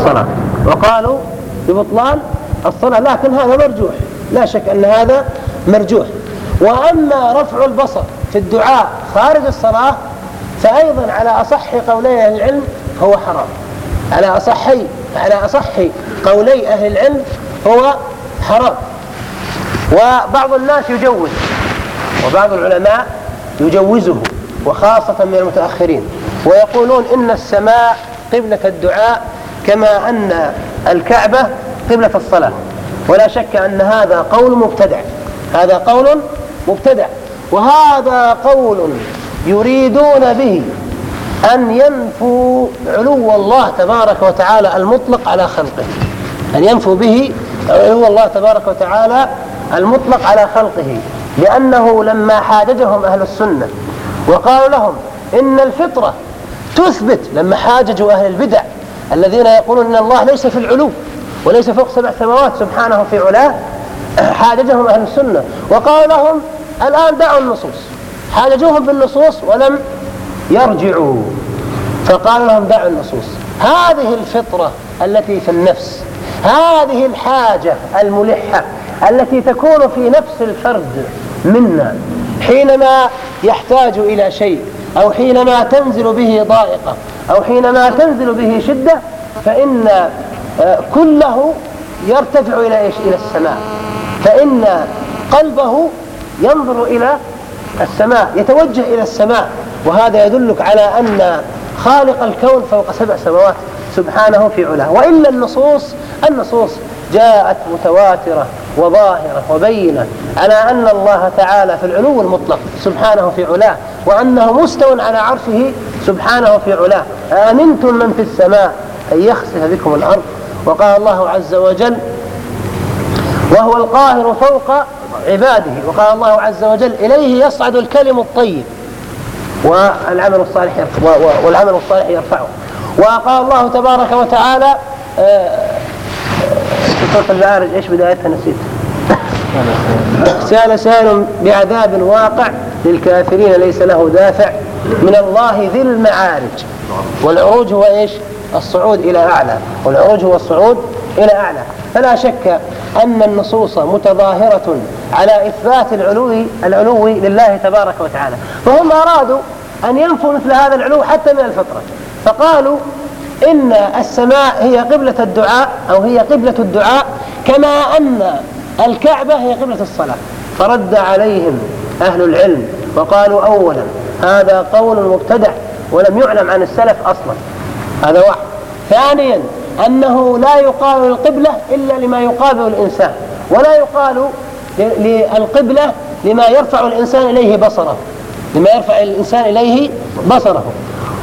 الصلاة وقالوا ببطلان الصلاة لكن هذا مرجوح. لا شك أن هذا مرجوح. وأما رفع البصر في الدعاء خارج الصلاة فأيضا على أصح قولي أهل العلم هو حرام. على أصح على أصح قولي أهل العلم هو حرام. وبعض الناس يجوز وبعض العلماء يجوزه وخاصة من المتأخرين. ويقولون إن السماء قبلة الدعاء كما أن الكعبة قبلة الصلاة. ولا شك أن هذا قول مبتدع. هذا قول مبتدع. وهذا قول يريدون به أن ينفوا علو الله تبارك وتعالى المطلق على خلقه. أن ينفوا به علو الله تبارك وتعالى المطلق على خلقه. لأنه لما حاججهم أهل السنة وقالوا لهم إن الفطرة تثبت لما حاججوا أهل البدع الذين يقولون إن الله ليس في العلو وليس فوق سبع سماوات سبحانه في علاه حاججهم أهل السنة. وقالوا لهم الآن دعوا النصوص. حاججوهم بالنصوص ولم يرجعوا. فقال لهم دعوا النصوص. هذه الفطرة التي في النفس هذه الحاجة الملحة التي تكون في نفس الفرد منا حينما يحتاج إلى شيء. أو حينما تنزل به ضائقة أو حينما تنزل به شدة فإن آه، كله يرتفع إلى إيش؟ إلى السماء. فإن قلبه ينظر إلى السماء يتوجه إلى السماء. وهذا يدلك على أن خالق الكون فوق سبع سماوات سبحانه في علاه. وإلا النصوص النصوص جاءت متواترة. وظاهرة وبينة. على أن الله تعالى في العلو المطلق سبحانه في علاه وأنه مستو على عرشه سبحانه في علاه. آمنتم من في السماء أن يخسف بكم الأرض؟ وقال الله عز وجل وهو القاهر فوق عباده. وقال الله عز وجل إليه يصعد الكلم الطيب. والعمل الصالح والعمل الصالح يرفعه. وقال الله تبارك وتعالى آه، في سورة المعارج إيش بدايتها؟ نسيت. سال سائل بعذاب واقع للكافرين ليس له دافع من الله ذي المعارج. والعروج هو إيش؟ الصعود إلى أعلى. والعروج هو الصعود إلى أعلى. فلا شك أن النصوص متظاهرة على إثبات العلو العلو لله تبارك وتعالى. فهم أرادوا أن ينفوا مثل هذا العلو حتى من الفطرة. فقالوا إن السماء هي قبلة الدعاء أو هي قبلة الدعاء كما أن الكعبة هي قبلة الصلاة. فرد عليهم أهل العلم وقالوا أولا هذا قول مبتدع ولم يعلم عن السلف أصلا. هذا واحد. ثانيا أنه لا يقال القبلة إلا لما يقابل الإنسان ولا يقال للقبلة لما يرفع الإنسان إليه بصره لما يرفع الإنسان إليه بصره.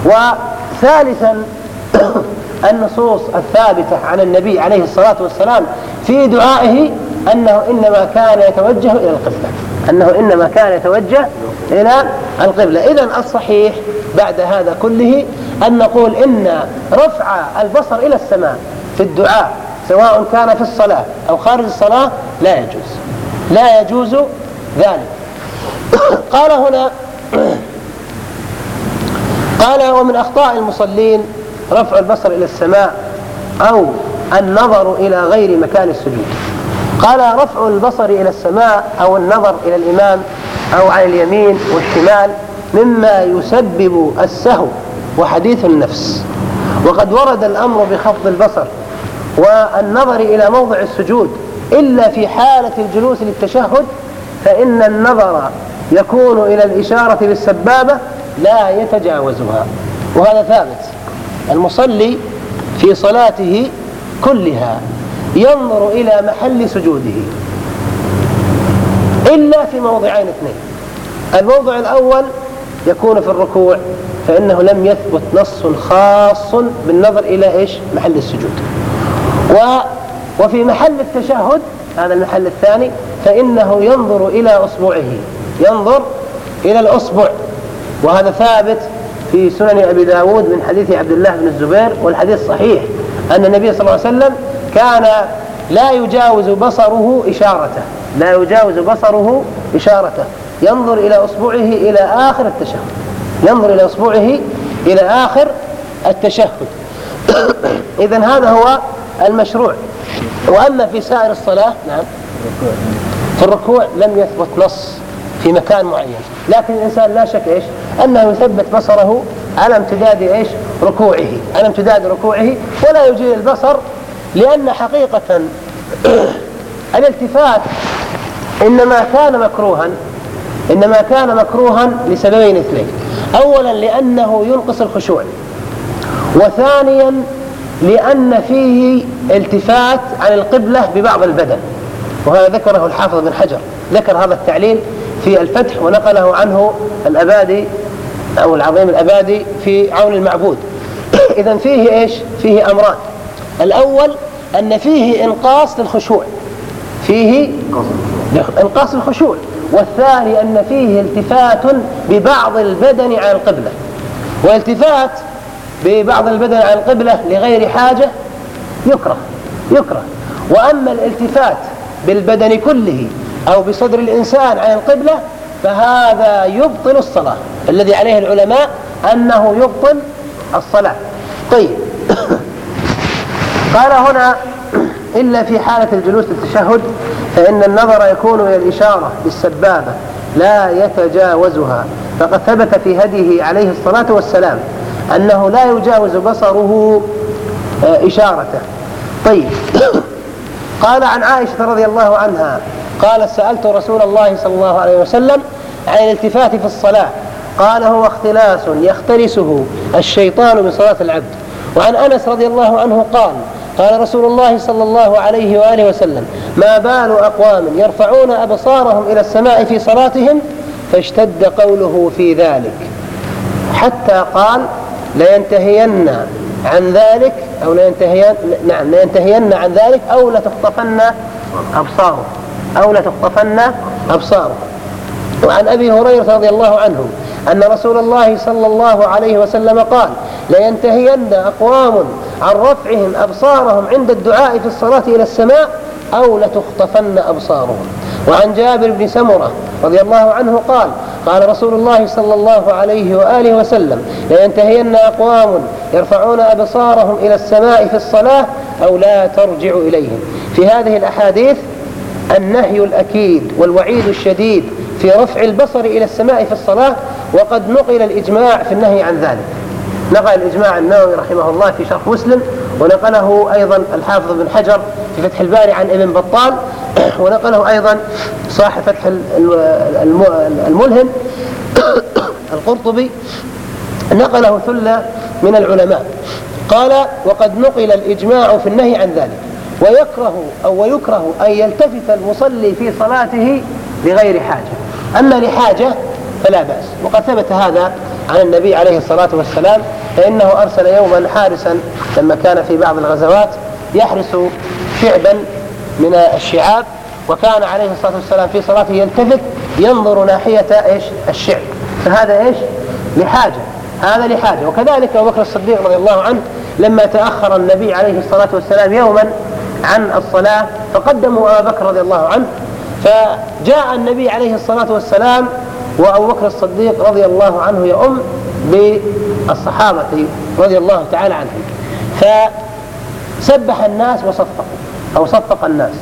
وثالثا النصوص الثابتة عن النبي عليه الصلاة والسلام في دعائه أنه إنما كان يتوجه إلى القبلة. أنه إنما كان يتوجه إلى القبلة. إذا الصحيح بعد هذا كله أن نقول إن رفع البصر إلى السماء في الدعاء سواء كان في الصلاة أو خارج الصلاة لا يجوز. لا يجوز ذلك. قال هنا قال ومن أخطاء المصلين رفع البصر إلى السماء أو النظر إلى غير مكان السجود. قال رفع البصر إلى السماء أو النظر إلى الإمام أو على اليمين والشمال مما يسبب السهو وحديث النفس. وقد ورد الأمر بخفض البصر والنظر إلى موضع السجود. إلا في حالة الجلوس للتشهد فإن النظر يكون إلى الإشارة بالسبابة لا يتجاوزها. وهذا ثابت. المصلي في صلاته كلها ينظر إلى محل سجوده. إلا في موضعين اثنين. الموضع الأول يكون في الركوع فإنه لم يثبت نص خاص بالنظر إلى إيش؟ محل السجود. و وفي محل التشهد هذا المحل الثاني فإنه ينظر إلى أصبعه. ينظر إلى الأصبع. وهذا ثابت في سنن أبي داود من حديث عبد الله بن الزبير والحديث صحيح أن النبي صلى الله عليه وسلم كان لا يجاوز بصره إشارته. لا يجاوز بصره إشارته. ينظر إلى أصبعه إلى آخر التشهد. ينظر إلى أصبعه إلى آخر التشهد. إذا هذا هو المشروع. وأما في سائر الصلاة نعم في الركوع لم يثبت نص في مكان معين. لكن الإنسان لا شك إيش؟ أنه يثبت بصره على امتداد إيش؟ ركوعه على امتداد ركوعه ولا يجيل البصر لأن حقيقة الالتفات إنما كان مكروها إنما كان مكروها لسببين اثنين. أولا لأنه ينقص الخشوع وثانيا لأن فيه التفات عن القبلة ببعض البدن وهذا ذكره الحافظ بن حجر. ذكر هذا التعليل في الفتح ونقله عنه الأبادي أو العظيم الأبادي في عون المعبود. إذا فيه إيش؟ فيه أمران الأول أن فيه إنقاص للخشوع. فيه إنقاص الخشوع والثاني أن فيه التفات ببعض البدن عن القبلة. والتفات ببعض البدن عن القبلة لغير حاجة يكره يكره. وأما الالتفات بالبدن كله أو بصدر الإنسان عن القبلة فهذا يبطل الصلاة. الذي عليه العلماء أنه يبطل الصلاة. طيب. قال هنا إلا في حالة الجلوس للتشهد فإن النظر يكون إلى الإشارة بالسبابة لا يتجاوزها. فقد ثبت في هديه عليه الصلاة والسلام أنه لا يجاوز بصره آه، إشارته. طيب. قال عن عائشة رضي الله عنها قال سألت رسول الله صلى الله عليه وسلم عن الالتفات في الصلاة. قال هو اختلاس يختلسه الشيطان من صلاة العبد. وعن أنس رضي الله عنه قال قال رسول الله صلى الله عليه وآله وسلم ما بال أقوام يرفعون أبصارهم إلى السماء في صلاتهم؟ فاشتد قوله في ذلك. حتى قال لينتهين عن ذلك أو لينتهين نعم لينتهين عن ذلك أو لتخطفن أبصاره أو لتخطفن أبصاره وعن أبي هريرة رضي الله عنه أن رسول الله صلى الله عليه وسلم قال لينتهين أقوام عن رفعهم أبصارهم عند الدعاء في الصلاة إلى السماء أو لتخطفن أبصارهم. وعن جابر بن سمرة رضي الله عنه قال قال رسول الله صلى الله عليه وآله وسلم لينتهين أقوام يرفعون أبصارهم إلى السماء في الصلاة أو لا ترجع إليهم. في هذه الأحاديث النهي الأكيد والوعيد الشديد في رفع البصر إلى السماء في الصلاة وقد نقل الإجماع في النهي عن ذلك. نقل الإجماع النووي رحمه الله في شرح مسلم ونقله أيضا الحافظ بن حجر في فتح الباري عن ابن بطال ونقله أيضا صاحب فتح الملهم القرطبي نقله ثلة من العلماء. قال وقد نقل الإجماع في النهي عن ذلك ويكره أو ويكره أن يلتفت المصلي في صلاته لغير حاجة. أما لحاجة فلا بأس. وقد ثبت هذا عن النبي عليه الصلاة والسلام فإنه أرسل يوما حارسا لما كان في بعض الغزوات يحرس شعبا من الشعاب وكان عليه الصلاة والسلام في صلاته يلتفت ينظر ناحية إيش؟ الشعب. فهذا إيش؟ لحاجة. هذا لحاجة. وكذلك أبو بكر الصديق رضي الله عنه لما تأخر النبي عليه الصلاة والسلام يوما عن الصلاة فقدموا أبا بكر رضي الله عنه فجاء النبي عليه الصلاة والسلام وأبو بكر الصديق رضي الله عنه يؤم بالصحابة رضي الله تعالى عنهم. فسبح الناس وصفقوا أو صفق الناس.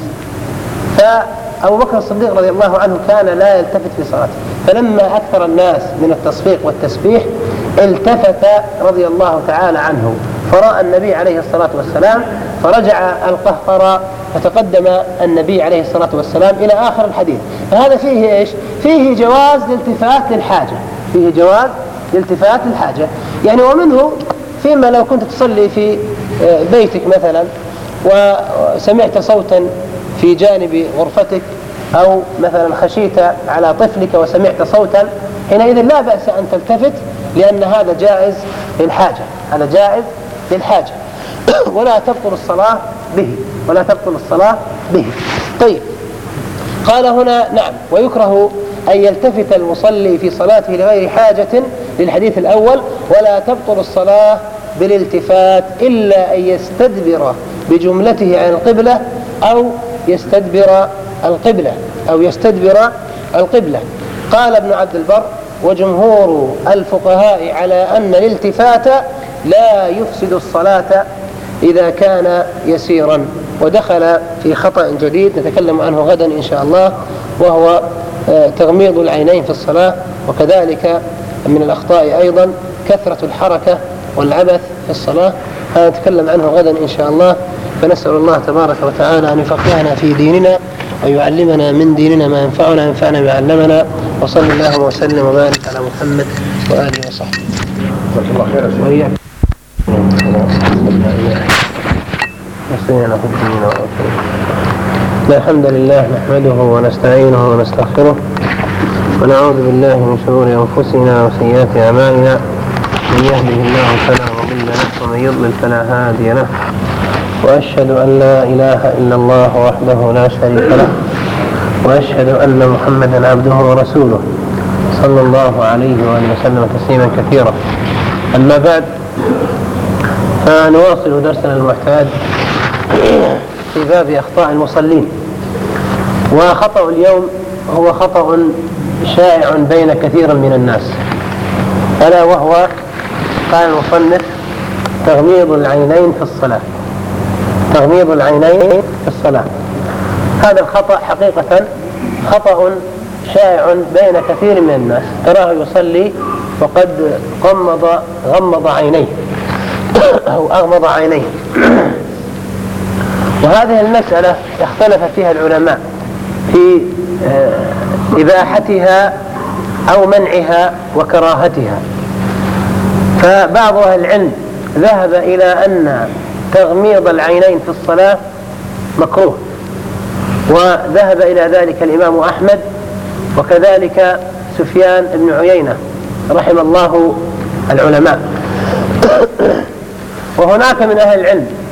فأبو بكر الصديق رضي الله عنه كان لا يلتفت في صلاته. فلما أكثر الناس من التصفيق والتسبيح التفت رضي الله تعالى عنه. فرأى النبي عليه الصلاة والسلام فرجع القهقرى فتقدم النبي عليه الصلاة والسلام إلى آخر الحديث. فهذا فيه إيش؟ فيه جواز الالتفات للحاجة. فيه جواز الالتفات للحاجة. يعني ومنه فيما لو كنت تصلي في آه، بيتك مثلا وسمعت صوتا في جانب غرفتك أو مثلا خشيت على طفلك وسمعت صوتا حينئذ لا بأس أن تلتفت لأن هذا جائز للحاجة. هذا جائز للحاجة. ولا تبطل الصلاة به ولا تبطل الصلاة به. طيب. قال هنا نعم ويكره أن يلتفت المصلي في صلاته لغير حاجة للحديث الأول ولا تبطل الصلاة بالالتفات إلا أن يستدبر بجملته عن القبلة أو يستدبر القبلة أو يستدبر القبلة. قال ابن عبد البر وجمهور الفقهاء على أن الالتفات لا يفسد الصلاة إذا كان يسيرا ودخل في خطأ جديد نتكلم عنه غدا إن شاء الله وهو آه، تغميض العينين في الصلاة وكذلك من الأخطاء أيضا كثرة الحركة والعبث في الصلاة. هذا نتكلم عنه غدا إن شاء الله. فنسأل الله تبارك وتعالى أن يفقهنا في ديننا ويعلمنا من ديننا ما ينفعنا ينفعنا ما علمنا. وصلى الله وسلم وبارك على محمد وآله وصحبه. الله خير الحمد لله نحمده ونستعينه ونستغفره ونعوذ بالله من شرور أنفسنا وسيئات أعمالنا. من يهده الله فلا مضل له ومن يضلل فلا هادي له. وأشهد أن لا إله إلا الله وحده لا شريك له. وأشهد أن محمدا عبده ورسوله صلى الله عليه واله وسلم تسليما كثيرا. أما بعد فنواصل درسنا المعتاد في باب أخطاء المصلين. وخطأ اليوم هو خطأ شائع بين كثير من الناس. ألا وهو قال المصنف تغميض العينين في الصلاة. تغميض العينين في الصلاة. هذا الخطأ حقيقة خطأ شائع بين كثير من الناس. تراه يصلي وقد غمض غمض عينيه. أو أغمض عينيه. وهذه المسألة اختلف فيها العلماء في آه، إباحتها أو منعها وكراهتها. فبعض أهل العلم ذهب إلى أن تغميض العينين في الصلاة مكروه وذهب إلى ذلك الإمام أحمد وكذلك سفيان بن عيينة رحم الله العلماء. وهناك من أهل العلم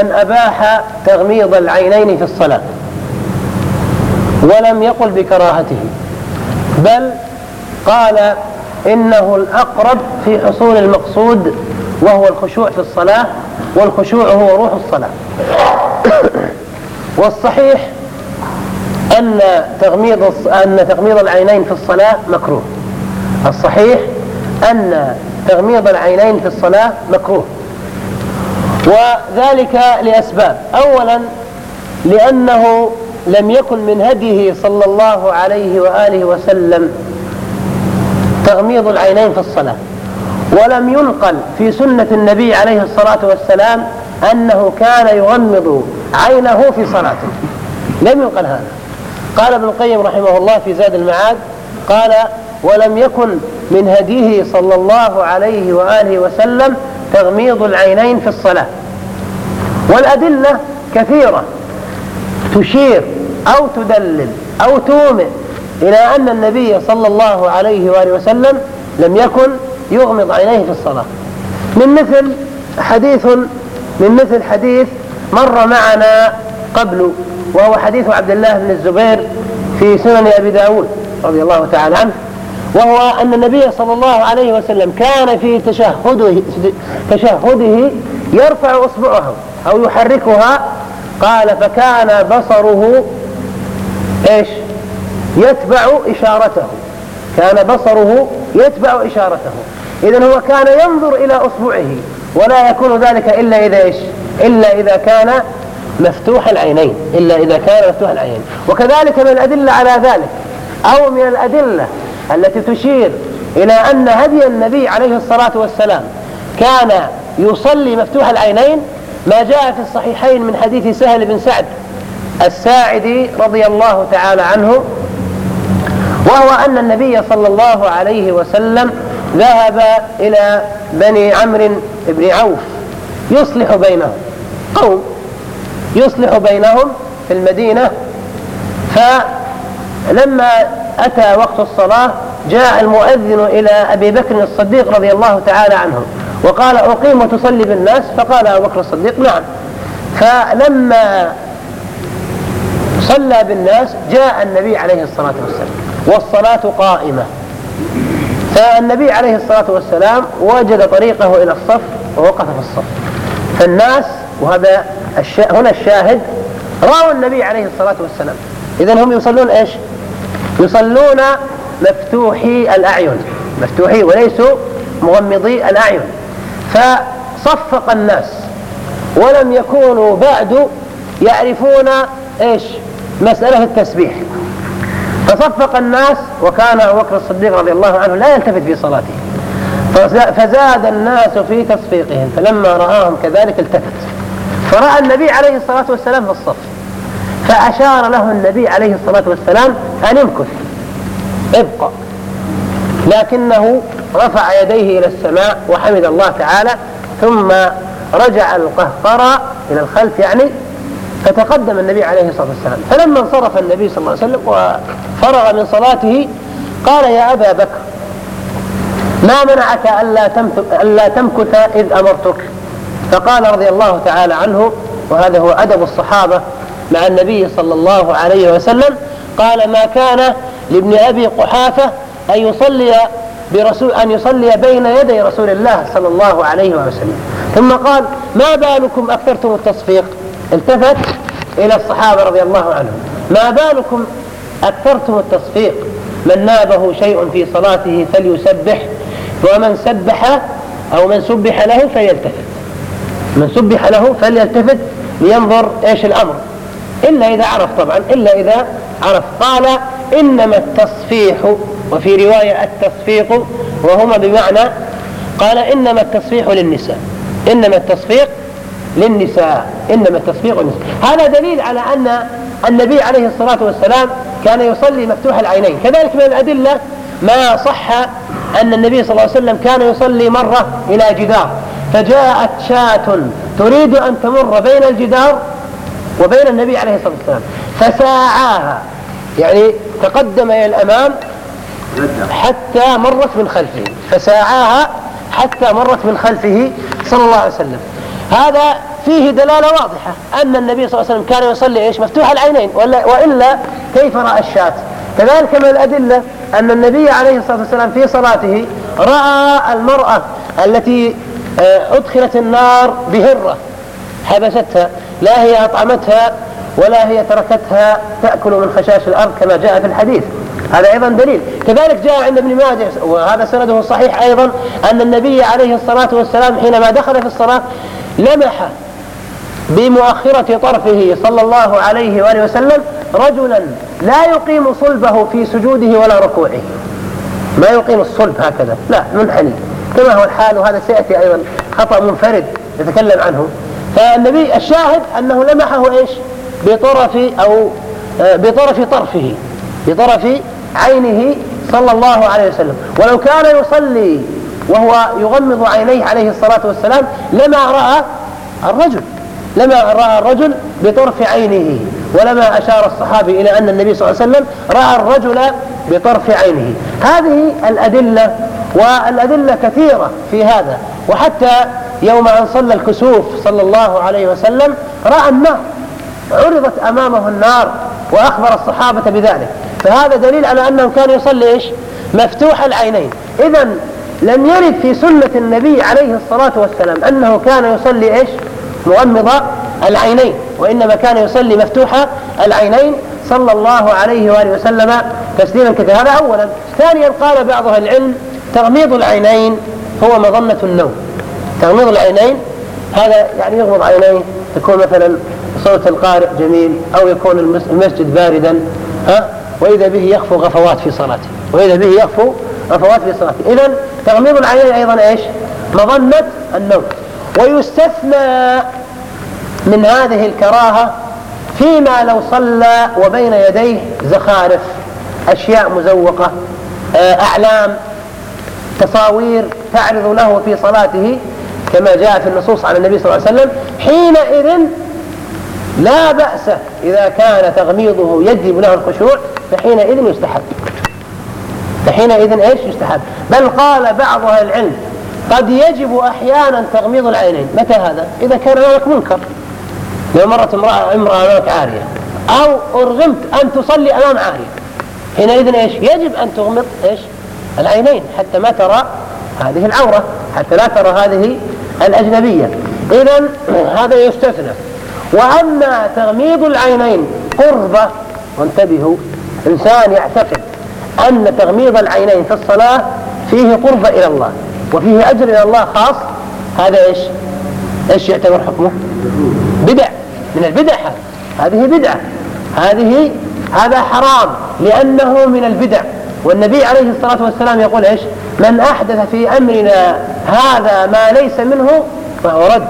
من أباح تغميض العينين في الصلاة ولم يقل بكراهته بل قال إنه الأقرب في حصول المقصود وهو الخشوع في الصلاة والخشوع هو روح الصلاة. والصحيح أن تغميض أن تغميض العينين في الصلاة مكروه. الصحيح أن تغميض العينين في الصلاة مكروه. وذلك لأسباب. أولا لأنه لم يكن من هديه صلى الله عليه وآله وسلم تغميض العينين في الصلاة ولم ينقل في سنة النبي عليه الصلاة والسلام أنه كان يغمض عينه في صلاته. لم ينقل هذا. قال ابن القيم رحمه الله في زاد المعاد قال ولم يكن من هديه صلى الله عليه وآله وسلم تغميض العينين في الصلاة. والأدلة كثيرة. تشير أو تدلل أو تومئ إلى أن النبي صلى الله عليه وآله وسلم لم يكن يغمض عينيه في الصلاة. من مثل حديث من مثل حديث مر معنا قبل وهو حديث عبد الله بن الزبير في سنن أبي داود رضي الله تعالى عنه. وهو أن النبي صلى الله عليه وسلم كان في تشهده تشهده يرفع إصبعه أو يحركها. قال فكان بصره إيش؟ يتبع إشارته. كان بصره يتبع إشارته. إذا هو كان ينظر إلى أصبعه ولا يكون ذلك إلا إذا إيش؟ إلا إذا كان مفتوح العينين. إلا إذا كان مفتوح العينين. وكذلك من الأدلة على ذلك أو من الأدلة التي تشير إلى أن هدي النبي عليه الصلاة والسلام كان يصلي مفتوح العينين ما جاء في الصحيحين من حديث سهل بن سعد الساعدي رضي الله تعالى عنه وهو أن النبي صلى الله عليه وسلم ذهب إلى بني عمرو بن عوف يصلح بينهم قوم يصلح بينهم في المدينة فلما أتى وقت الصلاة جاء المؤذن إلى أبي بكر الصديق رضي الله تعالى عنه وقال أقيم وتصلي بالناس فقال أبو بكر الصديق نعم. فلما صلى بالناس جاء النبي عليه الصلاة والسلام والصلاة قائمة. فالنبي عليه الصلاة والسلام وجد طريقه إلى الصف ووقف في الصف. فالناس وهذا الشا... هنا الشاهد رأوا النبي عليه الصلاة والسلام. إذا هم يصلون إيش؟ يصلون مفتوحي الأعين. مفتوحي وليسوا مغمضي الأعين. فصفق الناس ولم يكونوا بعد يعرفون إيش؟ مسألة التسبيح. فصفق الناس وكان أبو بكر الصديق رضي الله عنه لا يلتفت في صلاته. فزاد الناس في تصفيقهم فلما رآهم كذلك التفت. فرأى النبي عليه الصلاة والسلام في الصف فأشار له النبي عليه الصلاة والسلام أن امكث. ابقى. لكنه رفع يديه إلى السماء وحمد الله تعالى ثم رجع القهقرى إلى الخلف يعني فتقدم النبي عليه الصلاة والسلام. فلما انصرف النبي صلى الله عليه وسلم وفرغ من صلاته قال يا أبا بكر ما منعك ألا, ألا تمكث إذ أمرتك؟ فقال رضي الله تعالى عنه وهذا هو أدب الصحابة مع النبي صلى الله عليه وسلم قال ما كان لابن أبي قحافة أن يصلي برسول أن يصلي بين يدي رسول الله صلى الله عليه وسلم. ثم قال ما بالكم أكثرتم التصفيق؟ التفت إلى الصحابة رضي الله عنهم. ما بالكم أكثرتم التصفيق؟ من نابه شيء في صلاته فليسبح ومن سبح أو من سبح له فليلتفت. من سبح له فليلتفت لينظر إيش الأمر. إلا إذا عرف طبعا إلا إذا عرف. قال إنما التصفيح وفي رواية التصفيق وهما بمعنى قال إنما التصفيح للنساء. إنما التصفيق للنساء. إنما التصفيق للنساء. هذا دليل على أن النبي عليه الصلاة والسلام كان يصلي مفتوح العينين. كذلك من الأدلة ما صح أن النبي صلى الله عليه وسلم كان يصلي مرة إلى جدار. فجاءت شاة تريد أن تمر بين الجدار وبين النبي عليه الصلاة والسلام. فساعاها. يعني تقدم إلى الأمام حتى مرت من خلفه. فساعاها حتى مرت من خلفه صلى الله عليه وسلم. هذا فيه دلالة واضحة أن النبي صلى الله عليه وسلم كان يصلي إيش؟ مفتوح العينين. وإلا كيف رأى الشاة؟ كذلك من الأدلة أن النبي عليه الصلاة والسلام في صلاته رأى المرأة التي آه، أدخلت النار بهرة حبستها. لا هي أطعمتها ولا هي تركتها تأكل من خشاش الأرض كما جاء في الحديث. هذا أيضا دليل. كذلك جاء عند ابن ماجه وهذا سنده صحيح أيضا أن النبي عليه الصلاة والسلام حينما دخل في الصلاة لمح بمؤخرة طرفه صلى الله عليه وآله وسلم رجلا لا يقيم صلبه في سجوده ولا ركوعه. ما يقيم الصلب هكذا. لا منحني. كما هو الحال وهذا سيأتي أيضا خطأ منفرد يتكلم عنه. فالنبي الشاهد أنه لمحه إيش؟ بطرف أو آه، بطرف طرفه بطرف عينه صلى الله عليه وسلم. ولو كان يصلي وهو يغمض عينيه عليه الصلاة والسلام لما رأى الرجل لما رأى الرجل بطرف عينه ولما أشار الصحابي إلى أن النبي صلى الله عليه وسلم رأى الرجل بطرف عينه. هذه الأدلة والأدلة كثيرة في هذا. وحتى يوم أن صلى الكسوف صلى الله عليه وسلم رأى النار عرضت أمامه النار وأخبر الصحابة بذلك. فهذا دليل على أنه كان يصلي إيش؟ مفتوح العينين. إذا لم يرد في سنة النبي عليه الصلاة والسلام أنه كان يصلي إيش؟ مغمض العينين وإنما كان يصلي مفتوح العينين صلى الله عليه وآله وسلم تسليما كثيرا. هذا أولا. ثانيا قال بعض العلم تغميض العينين هو مظنة النوم. تغميض العينين هذا يعني يغمض عينيه تكون مثلا صوت القارئ جميل أو يكون المسجد باردا ها؟ وإذا به يخفو غفوات في صلاته وإذا به يخفو غفوات في صلاته. إذا تغميض العينين أيضا إيش؟ مظنة النوم. ويستثنى من هذه الكراهة فيما لو صلى وبين يديه زخارف أشياء مزوقة آه، أعلام تصاوير تعرض له في صلاته كما جاء في النصوص عن النبي صلى الله عليه وسلم حينئذ لا بأس إذا كان تغميضه يجلب له الخشوع فحينئذ يستحب. فحينئذ إيش؟ يستحب. بل قال بعض أهل العلم قد يجب أحيانا تغميض العينين. متى هذا؟ إذا كان امامك منكر. لو مرت امراه امرأة امامك عارية. أو أرغمت أن تصلي أمام عارية. حينئذ إيش؟ يجب أن تغمض إيش؟ العينين حتى ما ترى هذه العورة حتى لا ترى هذه الأجنبية. اذا هذا يستثنى. وأما تغميض العينين قربه وانتبهوا إنسان يعتقد أن تغميض العينين في الصلاة فيه قرب إلى الله وفيه أجر إلى الله خاص هذا إيش؟ إيش يعتبر حكمه؟ بدع. من البدع هذه بدعة. هذه هذا حرام لأنه من البدع. والنبي عليه الصلاة والسلام يقول إيش؟ من أحدث في أمرنا هذا ما ليس منه فهو رد.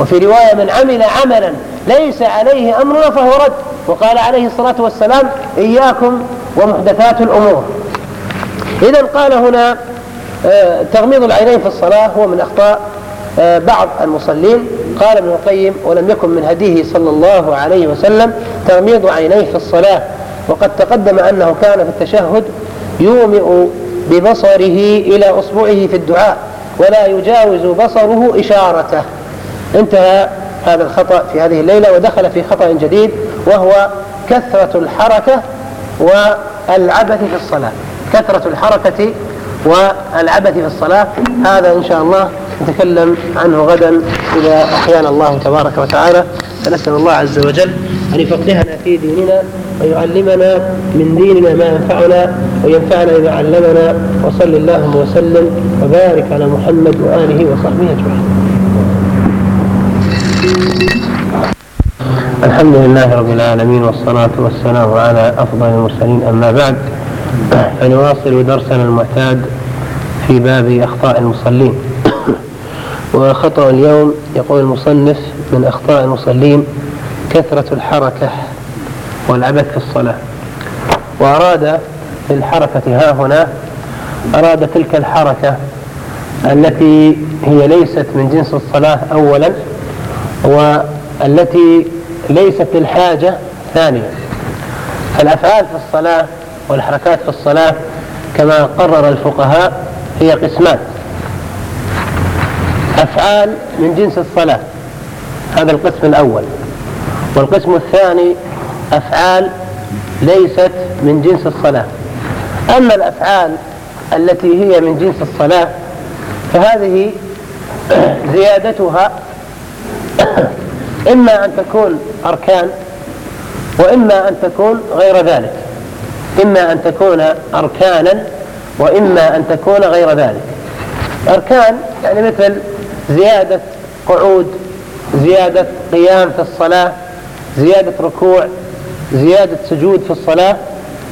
وفي رواية من عمل عملا ليس عليه أمرنا فهو رد. وقال عليه الصلاة والسلام إياكم ومحدثات الأمور. إذا قال هنا آه، تغميض العينين في الصلاة هو من أخطاء آه، بعض المصلين. قال ابن القيم ولم يكن من هديه صلى الله عليه وسلم تغميض عينيه في الصلاة. وقد تقدم أنه كان في التشهد يومئ ببصره إلى أصبعه في الدعاء ولا يجاوز بصره إشارته. انتهى هذا الخطأ في هذه الليلة ودخل في خطأ جديد وهو كثرة الحركة والعبث في الصلاة. كثرة الحركة والعبث في الصلاة. هذا إن شاء الله نتكلم عنه غدا إذا أحيانا الله تبارك وتعالى. فنسأل الله عز وجل أن يفقهنا في ديننا ويعلمنا من ديننا ما ينفعنا وينفعنا بما علمنا. وصل اللهم وسلم وبارك على محمد وآله وصحبه أجمعين. الحمد لله رب العالمين والصلاة والسلام على أفضل المرسلين. أما بعد فنواصل درسنا المعتاد في باب أخطاء المصلين. وخطأ اليوم يقول المصنف من أخطاء المصلين كثرة الحركة والعبث في الصلاة. وأراد في الحركة ها هنا أراد تلك الحركة التي هي ليست من جنس الصلاة أولا والتي ليست للحاجة ثانيا الأفعال في الصلاة والحركات في الصلاة كما قرر الفقهاء هي قسمان. أفعال من جنس الصلاة. هذا القسم الأول. والقسم الثاني أفعال ليست من جنس الصلاة. أما الأفعال التي هي من جنس الصلاة فهذه زيادتها إما أن تكون أركان وإما أن تكون غير ذلك. إما أن تكون أركانا وإما أن تكون غير ذلك. أركان يعني مثل زيادة قعود زيادة قيام في الصلاة زيادة ركوع زيادة سجود في الصلاة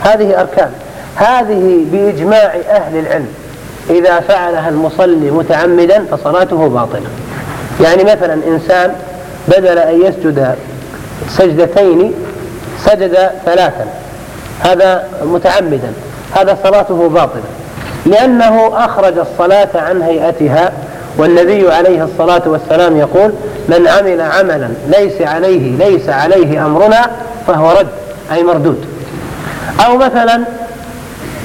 هذه أركان. هذه بإجماع أهل العلم. إذا فعلها المصلي متعمدا فصلاته باطلة. يعني مثلا إنسان بدل أن يسجد سجدتين سجد ثلاثا هذا متعمدا هذا صلاته باطلة. لأنه أخرج الصلاة عن هيئتها والنبي عليه الصلاة والسلام يقول من عمل عملا ليس عليه ليس عليه أمرنا فهو رد أي مردود. أو مثلا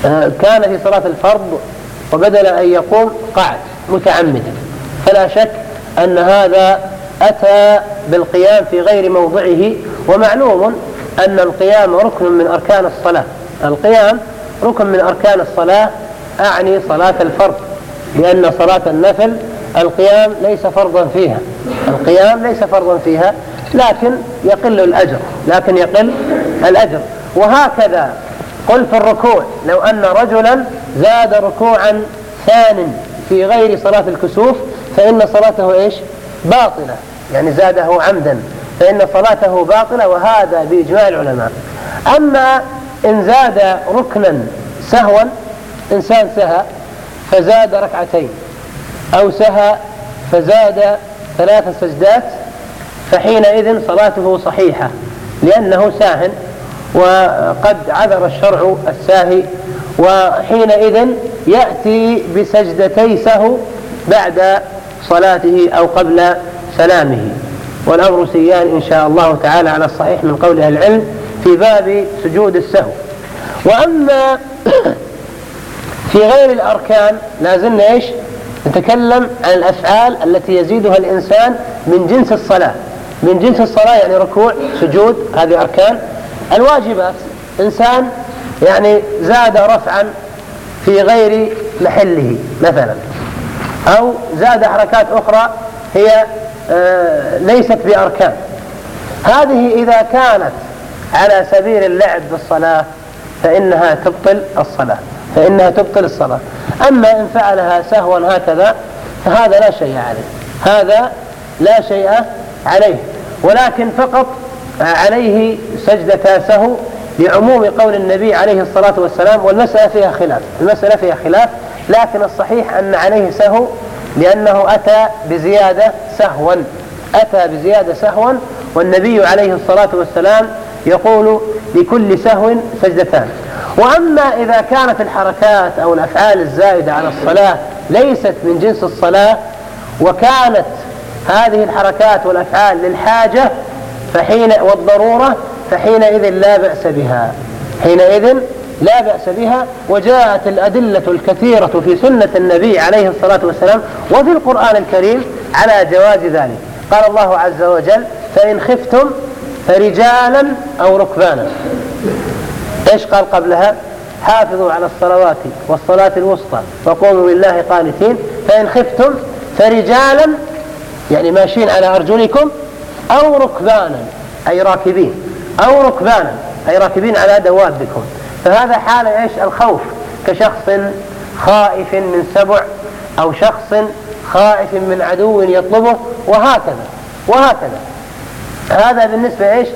آه، كان في صلاة الفرض وبدل أن يقوم قعد متعمدا. فلا شك أن هذا أتى بالقيام في غير موضعه ومعلوم أن القيام ركن من أركان الصلاة. القيام ركن من أركان الصلاة أعني صلاة الفرض لأن صلاة النفل القيام ليس فرضا فيها. القيام ليس فرضا فيها لكن يقل الأجر لكن يقل الأجر. وهكذا قل في الركوع لو أن رجلا زاد ركوعا ثان في غير صلاة الكسوف فإن صلاته إيش؟ باطلة. يعني زاده عمدا فإن صلاته باطلة وهذا بإجماع العلماء. أما إن زاد ركنا سهوا إنسان سهى فزاد ركعتين. أو سهى فزاد ثلاث سجدات فحينئذ صلاته صحيحة لأنه ساهن وقد عذر الشرع الساهي وحينئذ يأتي بسجدتي سهو بعد صلاته أو قبل سلامه. والأمر سيان إن شاء الله تعالى على الصحيح من قول العلم في باب سجود السهو. وأما في غير الأركان لازلنا إيش؟ نتكلم عن الأفعال التي يزيدها الإنسان من جنس الصلاة. من جنس الصلاة يعني ركوع سجود هذه أركان. الواجبات إنسان يعني زاد رفعا في غير محله مثلا أو زاد حركات أخرى هي آه، ليست بأركان. هذه إذا كانت على سبيل اللعب بالصلاة فإنها تبطل الصلاة. فإنها تبطل الصلاة أما إن فعلها سهوا هكذا فهذا لا شيء عليه. هذا لا شيء عليه. ولكن فقط عليه سجدة سهو لعموم قول النبي عليه الصلاة والسلام والمسألة فيها خلاف. المسألة فيها خلاف لكن الصحيح أن عليه سهو لأنه أتى بزيادة سهوا. أتى بزيادة سهوا والنبي عليه الصلاة والسلام يقول لكل سهو سجدتان. وأما إذا كانت الحركات أو الأفعال الزائدة على الصلاة ليست من جنس الصلاة وكانت هذه الحركات والأفعال للحاجة فحين والضرورة فحينئذ لا بأس بها. حينئذ لا بأس بها وجاءت الأدلة الكثيرة في سنة النبي عليه الصلاة والسلام وفي القرآن الكريم على جواز ذلك. قال الله عز وجل فإن خفتم فرجالا أو ركبانا إيش قال قبلها؟ حافظوا على الصلوات والصلاة الوسطى وقوموا لله قانتين فإن خفتم فرجالا يعني ماشيين على أرجلكم أو ركبانا أي راكبين أو ركبانا أي راكبين على دوابكم. فهذا حال إيش؟ الخوف كشخص خائف من سبع أو شخص خائف من عدو يطلبه وهكذا وهكذا. هذا بالنسبة إيش؟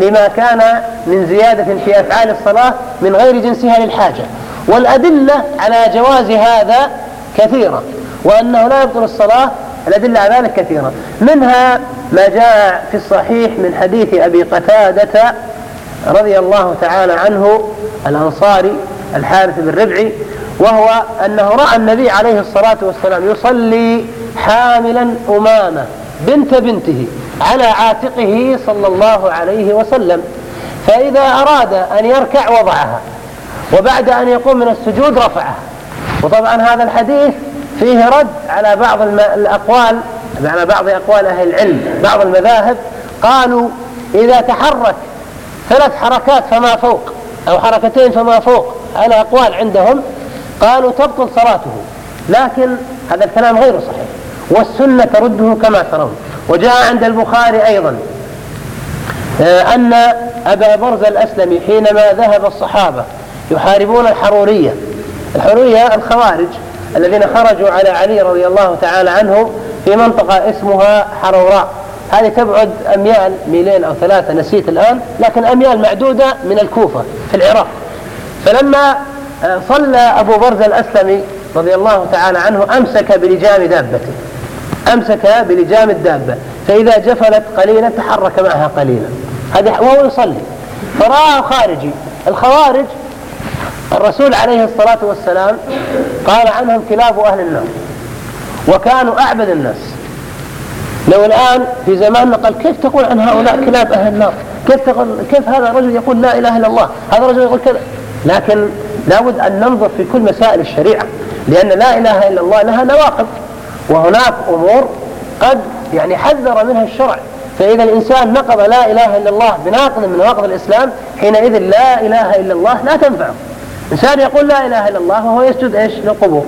لما كان من زيادة في أفعال الصلاة من غير جنسها للحاجة. والأدلة على جواز هذا كثيرة وأنه لا يبطل الصلاة الأدلة على ذلك كثيرة. منها ما جاء في الصحيح من حديث أبي قتادة رضي الله تعالى عنه الأنصاري الحارث بن ربعي وهو أنه رأى النبي عليه الصلاة والسلام يصلي حاملا أمامة بنت بنته. على عاتقه صلى الله عليه وسلم. فإذا أراد أن يركع وضعها وبعد أن يقوم من السجود رفعها. وطبعا هذا الحديث فيه رد على بعض الأقوال على بعض أقوال أهل العلم بعض المذاهب. قالوا إذا تحرك ثلاث حركات فما فوق أو حركتين فما فوق على أقوال عندهم قالوا تبطل صلاته. لكن هذا الكلام غير صحيح والسنة ترده كما ترون. وجاء عند البخاري أيضا آه، أن أبا برز الأسلمي حينما ذهب الصحابة يحاربون الحرورية الحرورية الخوارج الذين خرجوا على علي رضي الله تعالى عنه في منطقة اسمها حروراء. هذه تبعد أميال ميلين أو ثلاثة نسيت الآن لكن أميال معدودة من الكوفة في العراق. فلما آه، صلى أبو برز الأسلمي رضي الله تعالى عنه أمسك بلجام دابته. أمسك بلجام الدابة فإذا جفلت قليلا تحرك معها قليلا. هذا وهو يصلي. فرآه خارجي. الخوارج الرسول عليه الصلاة والسلام قال عنهم كلاب أهل النار وكانوا أعبد الناس. لو الآن في زماننا قال كيف تقول عن هؤلاء كلاب أهل النار؟ كيف, تقول كيف هذا الرجل يقول لا إله إلا الله؟ هذا الرجل يقول كذا. لكن لابد أن ننظر في كل مسائل الشريعة لأن لا إله إلا الله لها نواقض. وهناك أمور قد يعني حذر منها الشرع. فإذا الإنسان نقض لا إله إلا الله بناقض من نواقض الإسلام حينئذ لا إله إلا الله لا تنفعه. إنسان يقول لا إله إلا الله وهو يسجد إيش؟ للقبور.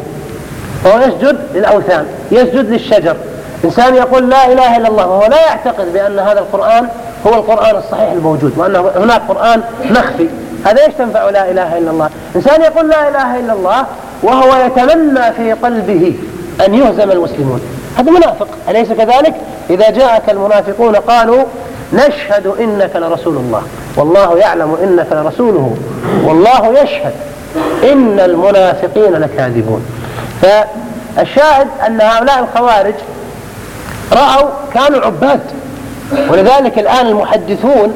وهو يسجد للأوثان يسجد للشجر. إنسان يقول لا إله إلا الله وهو لا يعتقد بأن هذا القرآن هو القرآن الصحيح الموجود وأن هناك قرآن مخفي. هذا إيش تنفع لا إله إلا الله؟ إنسان يقول لا إله إلا الله وهو يتمنى في قلبه أن يهزم المسلمون. هذا منافق. أليس كذلك؟ إذا جاءك المنافقون قالوا نشهد إنك لرسول الله. والله يعلم إنك لرسوله. والله يشهد إن المنافقين لكاذبون. فالشاهد أن هؤلاء الخوارج رأوا كانوا عباد. ولذلك الآن المحدثون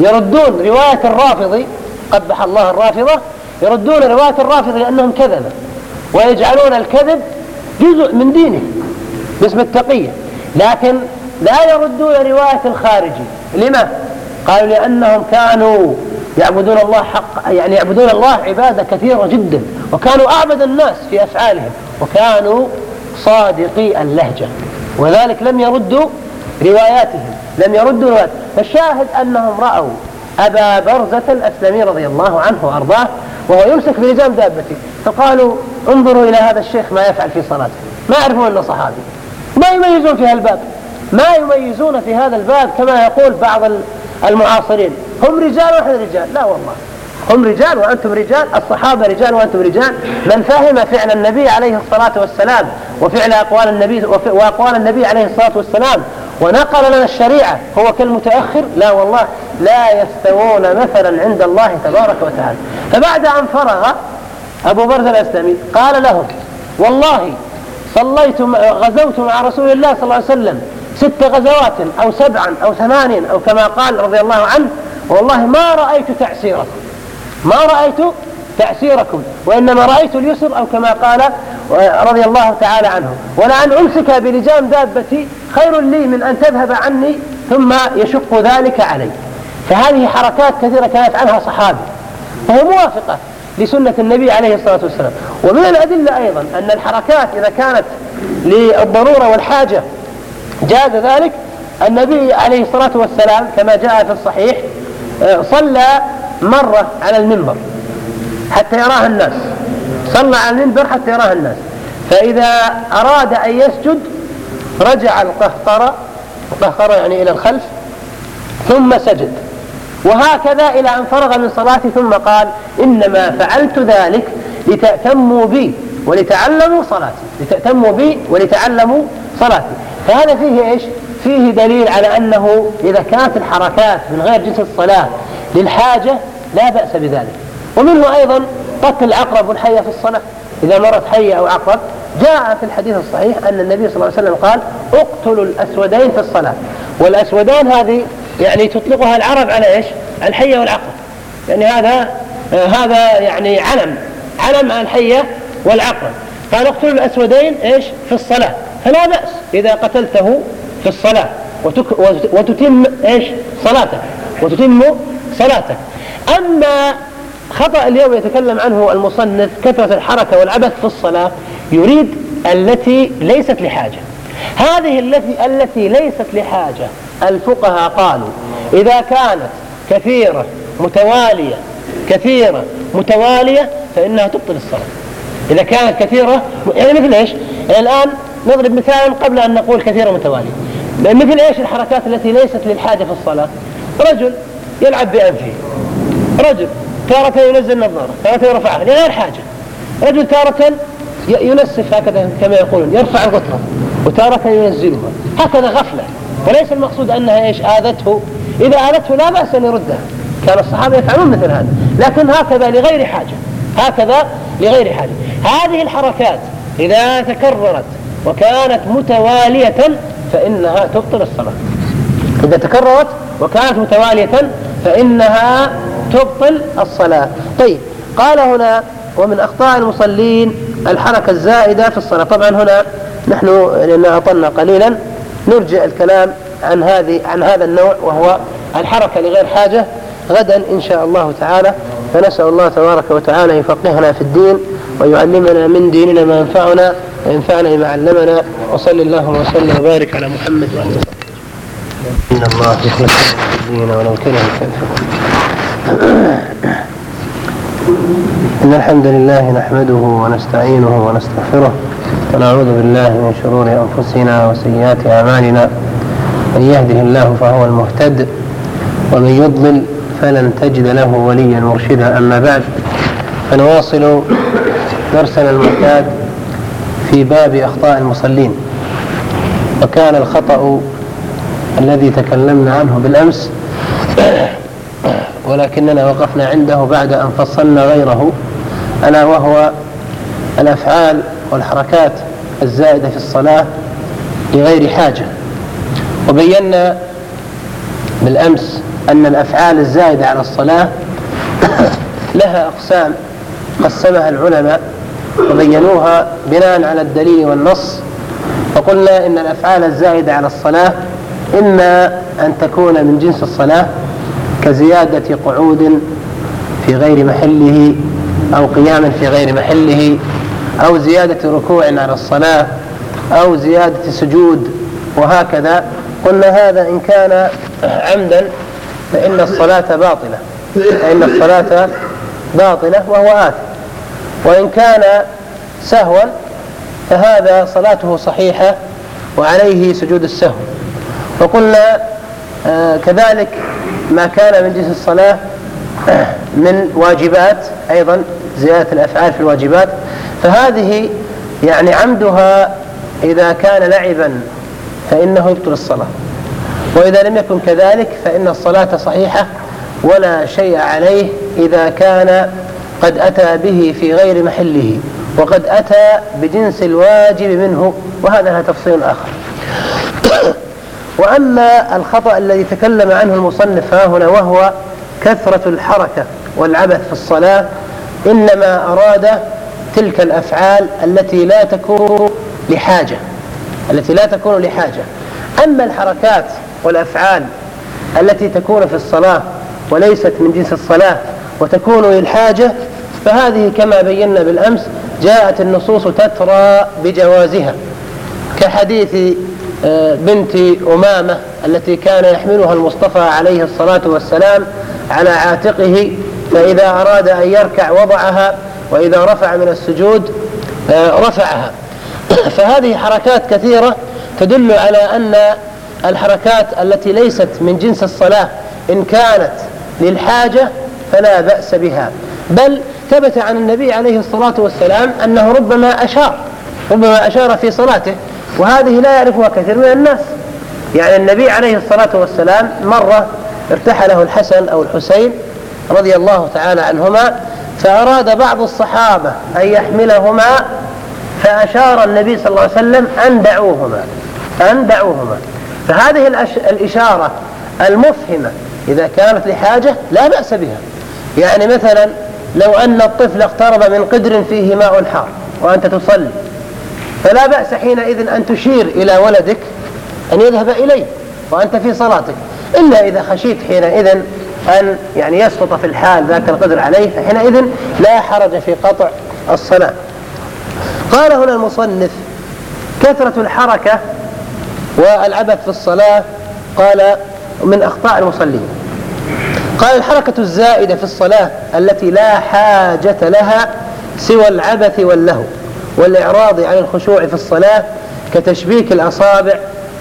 يردون رواية الرافضي قبح الله الرافضة يردون رواية الرافضة لأنهم كذبة ويجعلون الكذب جزء من دينه باسم التقية. لكن لا يردون رواية الخارجي لما؟ قالوا لأنهم كانوا يعبدون الله حق يعني يعبدون الله عبادة كثيرة جدا وكانوا أعبد الناس في أفعالهم وكانوا صادقي اللهجة. وذلك لم يردوا رواياتهم لم يردوا روايات. فالشاهد أنهم رأوا أبا برزة الأسلمي رضي الله عنه وأرضاه وهو يمسك بلجام دابته. فقالوا انظروا إلى هذا الشيخ ما يفعل في صلاته. ما يعرفون أنه صحابي. ما يميزون في هالباب ما يميزون في هذا الباب كما يقول بعض المعاصرين. هم رجال ونحن رجال؟ لا والله. هم رجال وأنتم رجال. الصحابة رجال وأنتم رجال. من فهم فعل النبي عليه الصلاة والسلام وفعل أقوال النبي وأقوال النبي عليه الصلاة والسلام ونقل لنا الشريعة. هو كالمتأخر لا والله لا يستوون مثلا عند الله تبارك وتعالى. فبعد أن فرغ أبو برزة الأسلمي قال لهم والله صليت غزوت مع رسول الله صلى الله عليه وسلم ست غزوات أو سبعا أو ثمانيا أو كما قال رضي الله عنه والله ما رأيت تعسيركم ما رأيت تعسيركم وإنما رأيت اليسر أو كما قال رضي الله تعالى عنه ولأن أمسك بلجام دابتي خير لي من أن تذهب عني ثم يشق ذلك علي. فهذه حركات كثيرة كانت عنها صحابي. وهي موافقة لسنة النبي عليه الصلاة والسلام. ومن الأدلة أيضا أن الحركات إذا كانت للضرورة والحاجة جاز ذلك. النبي عليه الصلاة والسلام كما جاء في الصحيح آه، صلى مرة على المنبر حتى يراها الناس. صلى على المنبر حتى يراها الناس. فإذا أراد أن يسجد رجع القهقرة القهقرة يعني إلى الخلف ثم سجد. وهكذا إلى أن فرغ من صلاته ثم قال إنما فعلت ذلك لتأتموا بي ولتعلموا صلاتي. لتأتموا بي ولتعلموا صلاتي. فهذا فيه إيش؟ فيه دليل على أنه إذا كانت الحركات من غير جنس الصلاة للحاجة لا بأس بذلك. ومنه أيضا قتل العقرب والحية في الصلاة. إذا مرت حية أو عقرب جاء في الحديث الصحيح أن النبي صلى الله عليه وسلم قال اقتلوا الأسودين في الصلاة. والأسودان هذه يعني تطلقها العرب على إيش؟ الحية والعقرب. يعني هذا هذا يعني علم علم الحية والعقرب. قال اقتلوا الأسودين إيش؟ في الصلاة. فلا بأس إذا قتلته في الصلاة. وتتم إيش؟ صلاتك وتتم صلاتك أما خطأ اليوم يتكلم عنه المصنف كثرة الحركة والعبث في الصلاة يريد التي ليست لحاجة. هذه التي التي ليست لحاجة الفقهاء قالوا إذا كانت كثيرة متوالية كثيرة متوالية فإنها تبطل الصلاة. إذا كانت كثيرة يعني مثل إيش؟ يعني الآن نضرب مثال قبل أن نقول كثيرة متوالية. مثل إيش الحركات التي ليست للحاجة في الصلاة؟ رجل يلعب بأنفه رجل تارة ينزل نظارة تارة يرفعها لغير حاجة. رجل تارة ينسف هكذا كما يقولون يرفع الغترة وتارة ينزلها. هكذا غفلة. وليس المقصود أنها إيش؟ آذته. إذا آذته لا بأس أن يردها. كان الصحابة يفعلون مثل هذا. لكن هكذا لغير حاجة. هكذا لغير حاجة. هذه الحركات إذا تكررت وكانت متوالية فإنها تبطل الصلاة. إذا تكررت وكانت متوالية فإنها تبطل الصلاة. طيب قال هنا ومن أخطاء المصلين الحركة الزائدة في الصلاة. طبعا هنا نحن لأن أطلنا قليلا نرجع الكلام عن هذه عن هذا النوع وهو الحركة لغير حاجة. غدا إن شاء الله تعالى فنسأل الله تبارك وتعالى يفقهنا في الدين ويعلمنا من ديننا ما ينفعنا وينفعنا بما علمنا. وصل اللهم وسلم وبارك على محمد وعلى آله. الله يخلق الدين ولو كره الكافرون. إن الحمد لله نحمده ونستعينه ونستغفره ونعوذ بالله من شرور أنفسنا وسيئات أعمالنا. من يهده الله فهو المهتد ومن يضلل فلن تجد له وليا مرشدا. أما بعد فنواصل درسنا المعتاد في باب أخطاء المصلين. وكان الخطأ الذي تكلمنا عنه بالأمس ولكننا وقفنا عنده بعد أن فصلنا غيره. ألا وهو الأفعال والحركات الزائدة في الصلاة لغير حاجة. وبينا بالأمس أن الأفعال الزائدة على الصلاة لها أقسام قسمها العلماء وبينوها بناء على الدليل والنص. فقلنا إن الأفعال الزائدة على الصلاة إما أن تكون من جنس الصلاة كزيادة قعود في غير محله أو قيام في غير محله أو زيادة ركوع على الصلاة أو زيادة سجود وهكذا قلنا هذا إن كان عمدا فإن الصلاة باطلة فإن الصلاة باطلة وهو آثم. وإن كان سهوا فهذا صلاته صحيحة وعليه سجود السهو. وقلنا آه كذلك ما كان من جنس الصلاة من واجبات أيضا زيادة الأفعال في الواجبات. فهذه يعني عمدها إذا كان لعبا فإنه يبطل الصلاة. وإذا لم يكن كذلك فإن الصلاة صحيحة ولا شيء عليه إذا كان قد أتى به في غير محله وقد أتى بجنس الواجب منه. وهذا له تفصيل آخر. وأما الخطأ الذي تكلم عنه المصنف ها هنا وهو كثرة الحركة والعبث في الصلاة إنما أراد تلك الأفعال التي لا تكون لحاجة التي لا تكون لحاجة. أما الحركات والأفعال التي تكون في الصلاة وليست من جنس الصلاة وتكون للحاجة فهذه كما بينا بالأمس جاءت النصوص تترى بجوازها كحديث بنت أمامة التي كان يحملها المصطفى عليه الصلاة والسلام على عاتقه فإذا أراد أن يركع وضعها وإذا رفع من السجود آه، رفعها. فهذه حركات كثيرة تدل على أن الحركات التي ليست من جنس الصلاة إن كانت للحاجة فلا بأس بها. بل ثبت عن النبي عليه الصلاة والسلام أنه ربما أشار ربما أشار في صلاته وهذه لا يعرفها كثير من الناس. يعني النبي عليه الصلاة والسلام مرة ارتحله الحسن أو الحسين رضي الله تعالى عنهما فأراد بعض الصحابة أن يحملهما فأشار النبي صلى الله عليه وسلم أن دعوهما أن دعوهما. فهذه الإشارة المفهمة إذا كانت لحاجة لا بأس بها. يعني مثلا لو أن الطفل اقترب من قدر فيه ماء حار وأنت تصلي فلا بأس حينئذ أن تشير إلى ولدك أن يذهب إليه وأنت في صلاتك. إلا إذا خشيت حينئذ أن يعني يسقط في الحال ذاك القدر عليه فحينئذ لا حرج في قطع الصلاة. قال هنا المصنف كثرة الحركة والعبث في الصلاة قال من أخطاء المصلين. قال الحركة الزائدة في الصلاة التي لا حاجة لها سوى العبث واللهو. والإعراض عن الخشوع في الصلاة كتشبيك الأصابع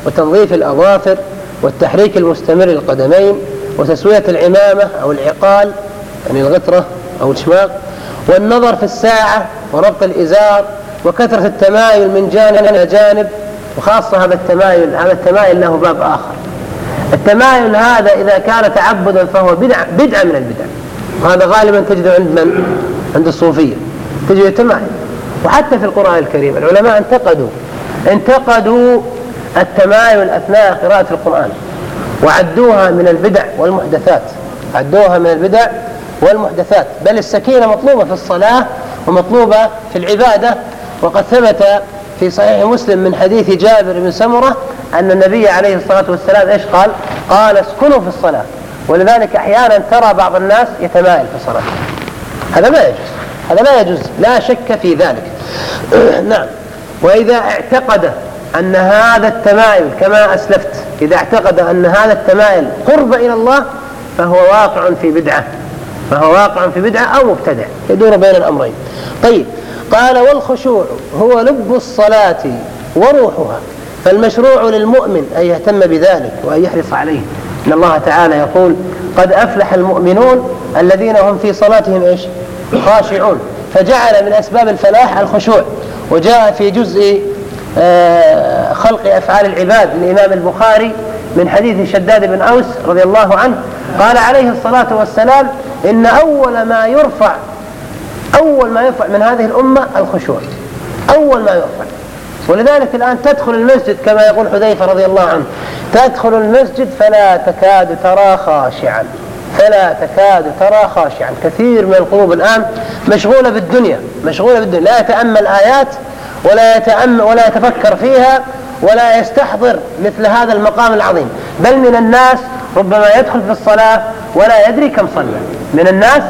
وتنظيف الأظافر والتحريك المستمر للقدمين وتسوية العمامة أو العقال يعني الغترة أو الشماغ والنظر في الساعة وربط الإزار وكثرة التمايل من جانب إلى جانب وخاصة هذا التمايل هذا التمايل له باب آخر. التمايل هذا إذا كان تعبدا فهو بدعة بدعة من البدع. وهذا غالبا تجده عند من؟ عند الصوفية. تجد التمايل وحتى في القرآن الكريم العلماء انتقدوا انتقدوا التمايل أثناء قراءة القرآن وعدوها من البدع والمحدثات عدوها من البدع والمحدثات بل السكينة مطلوبة في الصلاة ومطلوبة في العبادة وقد ثبت في صحيح مسلم من حديث جابر بن سمرة أن النبي عليه الصلاة والسلام إيش قال؟ قال اسكنوا في الصلاة. ولذلك أحيانا ترى بعض الناس يتمايل في الصلاة. هذا لا يجوز. هذا لا يجوز لا شك في ذلك. نعم. وإذا اعتقد أن هذا التمايل كما أسلفت إذا اعتقد أن هذا التمايل قرب إلى الله فهو واقع في بدعة. فهو واقع في بدعة أو مبتدع. يدور بين الأمرين. طيب. قال والخشوع هو لب الصلاة وروحها. فالمشروع للمؤمن أن يهتم بذلك وأن يحرص عليه. إن الله تعالى يقول قد أفلح المؤمنون الذين هم في صلاتهم إيش؟ خاشعون. فجعل من أسباب الفلاح الخشوع وجاء في جزء آه، خلق أفعال العباد للإمام البخاري من حديث شداد بن أوس رضي الله عنه قال عليه الصلاة والسلام إن أول ما يرفع أول ما يرفع من هذه الأمة الخشوع أول ما يرفع. ولذلك الآن تدخل المسجد كما يقول حذيفة رضي الله عنه تدخل المسجد فلا تكاد ترى خاشعا. فلا تكاد ترى خاشعا. كثير من القلوب الآن مشغولة بالدنيا مشغولة بالدنيا. لا يتأمل آيات ولا يتأمل ولا يتفكر فيها ولا يستحضر مثل هذا المقام العظيم. بل من الناس ربما يدخل في الصلاة ولا يدري كم صلى. من الناس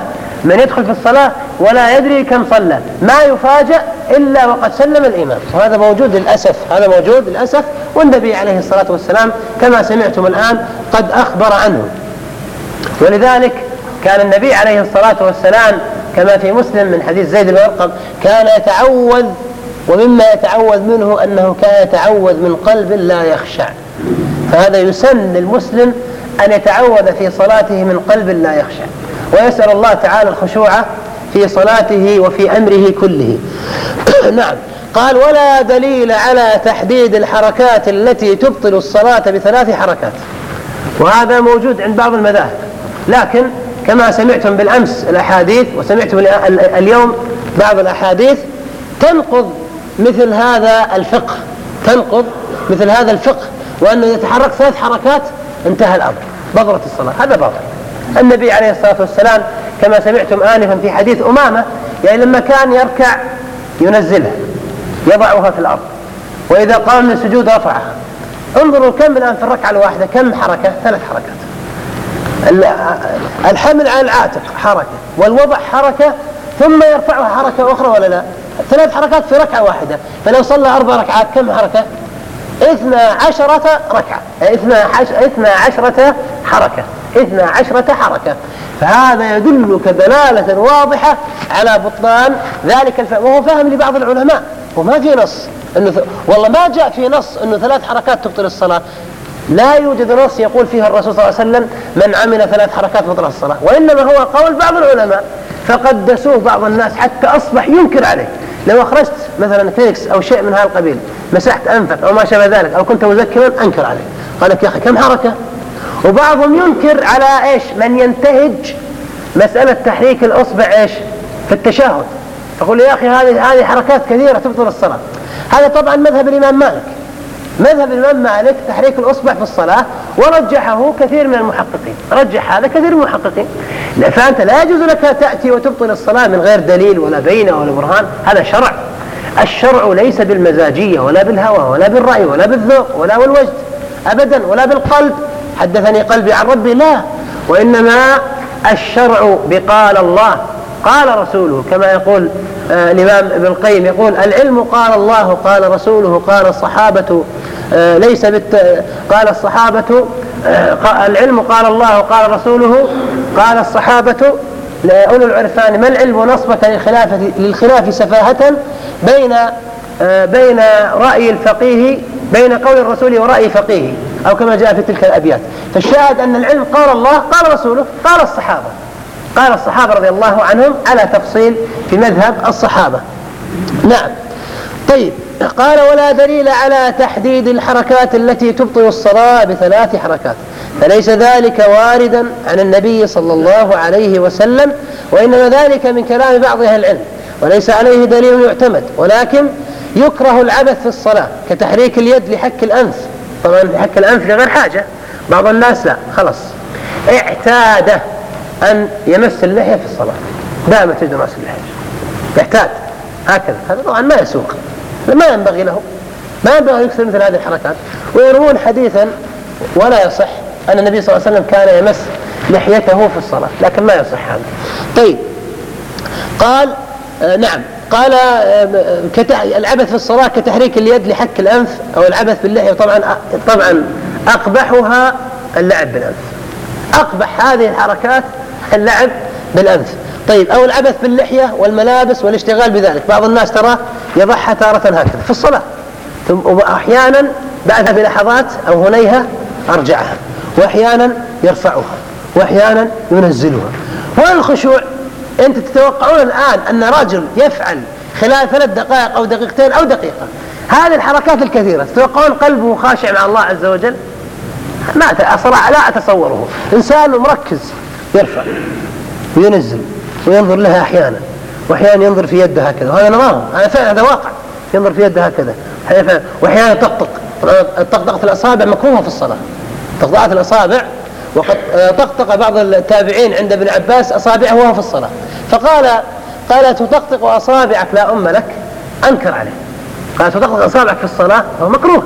من يدخل في الصلاة ولا يدري كم صلى. ما يفاجأ إلا وقد سلم الإمام وهذا موجود للأسف هذا موجود للأسف. والنبي عليه الصلاة والسلام كما سمعتم الآن قد أخبر عنه. ولذلك كان النبي عليه الصلاة والسلام كما في مسلم من حديث زيد بن كان يتعوذ ومما يتعوذ منه أنه كان يتعوذ من قلب لا يخشع. فهذا يسن للمسلم أن يتعوذ في صلاته من قلب لا يخشع. ويسأل الله تعالى الخشوع في صلاته وفي أمره كله. نعم. قال ولا دليل على تحديد الحركات التي تبطل الصلاة بثلاث حركات. وهذا موجود عند بعض المذاهب. لكن كما سمعتم بالأمس الأحاديث وسمعتم اليوم بعض الأحاديث تنقض مثل هذا الفقه تنقض مثل هذا الفقه وأنه يتحرك ثلاث حركات انتهى الأمر بطلت الصلاة هذا باطل. النبي عليه الصلاة والسلام كما سمعتم آنفا في حديث أمامة يعني لما كان يركع ينزلها يضعها في الأرض وإذا قام من السجود رفعها. انظروا كم الآن في الركعة الواحدة كم حركة؟ ثلاث حركات. الحمل على العاتق حركة. والوضع حركة ثم يرفعها حركة أخرى ولا لا؟ ثلاث حركات في ركعة واحدة. فلو صلى أربع ركعات كم حركة؟ اثنى عشرة ركعة. اثنى, اثنى عشرة حركة. اثنى عشرة حركة. فهذا يدلك دلالة واضحة على بطلان ذلك الفهم وهو فهم لبعض العلماء. وما في نص. إنه والله ما جاء في نص إنه ثلاث حركات تبطل الصلاة. لا يوجد نص يقول فيها الرسول صلى الله عليه وسلم من عمل ثلاث حركات بطل الصلاة وإنما هو قول بعض العلماء فقدسوه بعض الناس حتى أصبح ينكر عليه. لو أخرجت مثلا فيكس أو شيء من هذا القبيل مسحت أنفك أو ما شابه ذلك أو كنت مذكرا أنكر عليه. قال لك يا أخي كم حركة؟ وبعضهم ينكر على إيش؟ من ينتهج مسألة تحريك الأصبع إيش؟ في التشهد. يقول يا أخي هذه هذه حركات كثيرة تبطل الصلاة. هذا طبعا مذهب الإمام مالك. مذهب الإمام مالك تحريك الأصبع في الصلاة ورجحه كثير من المحققين. رجح هذا كثير من المحققين. فأنت لا يجوز لك تأتي وتبطل الصلاة من غير دليل ولا بينة ولا برهان. هذا شرع. الشرع ليس بالمزاجية ولا بالهوى ولا بالرأي ولا بالذوق ولا بالوجد أبدا ولا بالقلب. حدثني قلبي عن ربي لا. وإنما الشرع بقال الله. قال رسوله كما يقول آه الإمام ابن القيم يقول العلم قال الله قال رسوله قال الصحابة آه ليس بالت... قال الصحابة آه العلم قال الله قال رسوله قال الصحابة أولو العرفان ما العلم نصبك للخلافة للخلاف سفاهة بين آه، بين رأي الفقيه بين قول الرسول ورأي فقيه أو كما جاء في تلك الأبيات. فالشاهد أن العلم قال الله قال رسوله قال الصحابة. قال الصحابة رضي الله عنهم على تفصيل في مذهب الصحابة. نعم. طيب. قال ولا دليل على تحديد الحركات التي تبطل الصلاة بثلاث حركات. فليس ذلك واردا عن النبي صلى الله عليه وسلم وإنما ذلك من كلام بعض أهل العلم. وليس عليه دليل يعتمد ولكن يكره العبث في الصلاة كتحريك اليد لحك الأنف. طبعا لحك الأنف لغير حاجة. بعض الناس لا. خلاص. اعتاد أن يمس اللحية في الصلاة. دائما تجد رأس اللحية. يحتاج. هكذا. هذا طبعا ما يسوق. ما ينبغي له. ما ينبغي يكسر مثل هذه الحركات. ويروون حديثا ولا يصح أن النبي صلى الله عليه وسلم كان يمس لحيته في الصلاة. لكن ما يصح هذا. طيب. قال آه نعم. قال آه العبث في الصلاة كتحريك اليد لحك الأنف أو العبث باللحية. طبعا طبعا أقبحها اللعب بالأنف. أقبح هذه الحركات اللعب بالأنف. طيب أو العبث باللحية والملابس والاشتغال بذلك. بعض الناس ترى يضعها تارة هكذا في الصلاة. وأحيانا بعدها بلحظات أو هنيها أرجعها. وأحيانا يرفعها. وأحيانا ينزلها. والخشوع أنت تتوقعون الآن أن رجل يفعل خلال ثلاث دقائق أو دقيقتين أو دقيقة. هذه الحركات الكثيرة تتوقعون قلبه خاشع مع الله عز وجل؟ ما لا أتصوره. إنسان مركز. يرفع وينزل وينظر لها أحيانا وأحيانا ينظر في يده هكذا. وهذا نظام هذا فعلا هذا واقع. ينظر في يده هكذا. وأحيانا طقطق طقطقة الأصابع مكروهة في الصلاة. طقطقة الأصابع وقد طقطق بعض التابعين عند ابن عباس أصابعه وهو في الصلاة. فقال قال تطقطق أصابعك لا أم لك أنكر عليه. قال تطقطق أصابعك في الصلاة هو مكروه.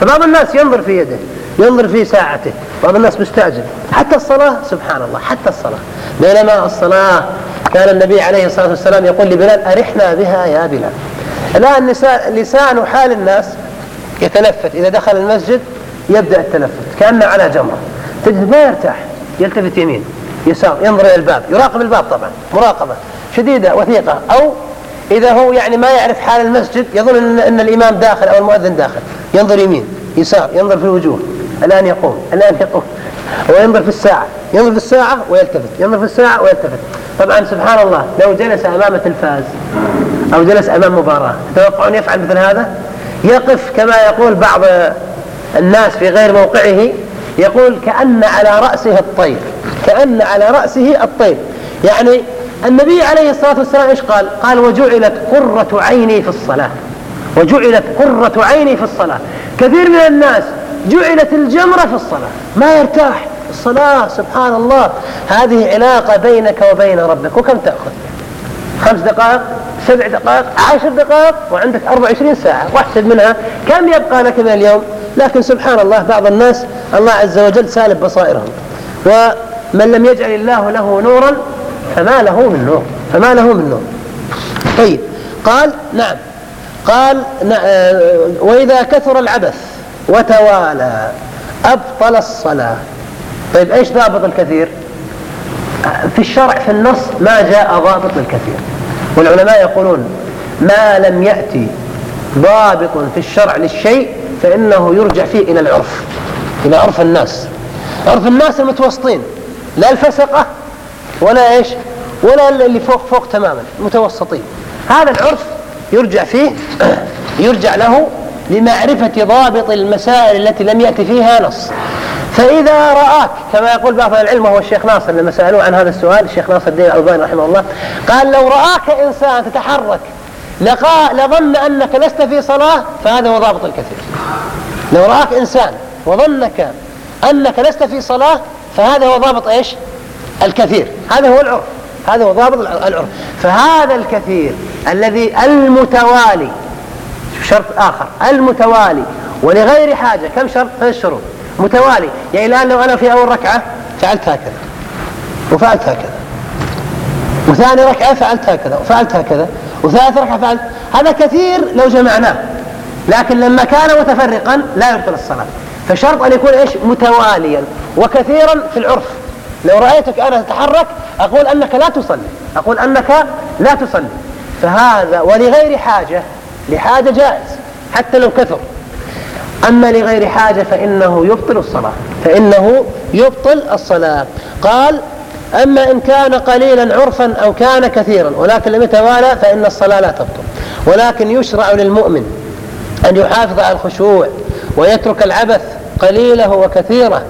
فبعض الناس ينظر في يده. ينظر في ساعته. بعض الناس مستعجل. حتى الصلاة سبحان الله حتى الصلاة. بينما الصلاة كان النبي عليه الصلاة والسلام يقول لبلال أرحنا بها يا بلال. الآن لسان حال الناس يتلفت إذا دخل المسجد يبدأ التلفت كأنه على جمرة. تجد ما يرتاح. يلتفت يمين يسار ينظر إلى الباب. يراقب الباب طبعا مراقبة شديدة وثيقة. أو إذا هو يعني ما يعرف حال المسجد يظن أن, الإمام داخل أو المؤذن داخل. ينظر يمين يسار ينظر في الوجوه. الآن يقوم الآن يقوم. وينظر في الساعة ينظر في الساعة ويلتفت ينظر في الساعة ويلتفت. طبعا سبحان الله لو جلس أمام تلفاز أو جلس أمام مباراة تتوقعون يفعل مثل هذا؟ يقف كما يقول بعض الناس في غير موقعه يقول كأن على رأسه الطير كأن على رأسه الطير. يعني النبي عليه الصلاة والسلام إيش قال؟ قال وجعلت قرة عيني في الصلاة وجعلت قرة عيني في الصلاة. كثير من الناس جعلت الجمرة في الصلاة. ما يرتاح. الصلاة سبحان الله هذه علاقة بينك وبين ربك. وكم تأخذ؟ خمس دقائق؟ سبع دقائق؟ عشر دقائق؟ وعندك 24 ساعة. واحسب منها. كم يبقى لك من اليوم؟ لكن سبحان الله بعض الناس الله عز وجل سالب بصائرهم. ومن لم يجعل الله له نورا فما له من نور. فما له من نور. طيب. قال نعم. قال آه، وإذا كثر العبث وتوالى أبطل الصلاة. طيب إيش ضابط الكثير؟ في الشرع في النص ما جاء ضابط للكثير والعلماء يقولون ما لم يأتي ضابط في الشرع للشيء فإنه يرجع فيه إلى العرف إلى عرف الناس. عرف الناس المتوسطين لا الفسقة ولا إيش ولا اللي فوق فوق تماما متوسطين. هذا العرف يرجع فيه يرجع له لمعرفة ضابط المسائل التي لم يأتي فيها نص. فإذا رآك كما يقول بعض العلم وهو الشيخ ناصر لما سألوه عن هذا السؤال الشيخ ناصر الدين الألباني رحمه الله قال لو رآك إنسان تتحرك لقى لظن أنك لست في صلاة فهذا هو ضابط الكثير. لو رآك إنسان وظنك أنك لست في صلاة فهذا هو ضابط إيش؟ الكثير. هذا هو العرف. هذا هو ضابط العرف. فهذا الكثير الذي المتوالي شرط آخر المتوالي. ولغير حاجة كم شرط؟ ثلاث شروط. متوالي يعني الآن لو أنا في أول ركعة فعلت هكذا وفعلت هكذا وثاني ركعة فعلت هكذا وفعلت هكذا وثالث ركعة فعلت هذا كثير لو جمعناه. لكن لما كان متفرقا لا يبطل الصلاة. فشرط أن يكون إيش؟ متواليا. وكثيرا في العرف. لو رأيتك أنا تتحرك أقول أنك لا تصلي. أقول أنك لا تصلي. فهذا ولغير حاجة لحاجة جائز حتى لو كثر. أما لغير حاجة فإنه يبطل الصلاة فإنه يبطل الصلاة. قال أما إن كان قليلا عرفا أو كان كثيرا ولكن لم يتوالى فإن الصلاة لا تبطل. ولكن يشرع للمؤمن أن يحافظ على الخشوع ويترك العبث قليله وكثيره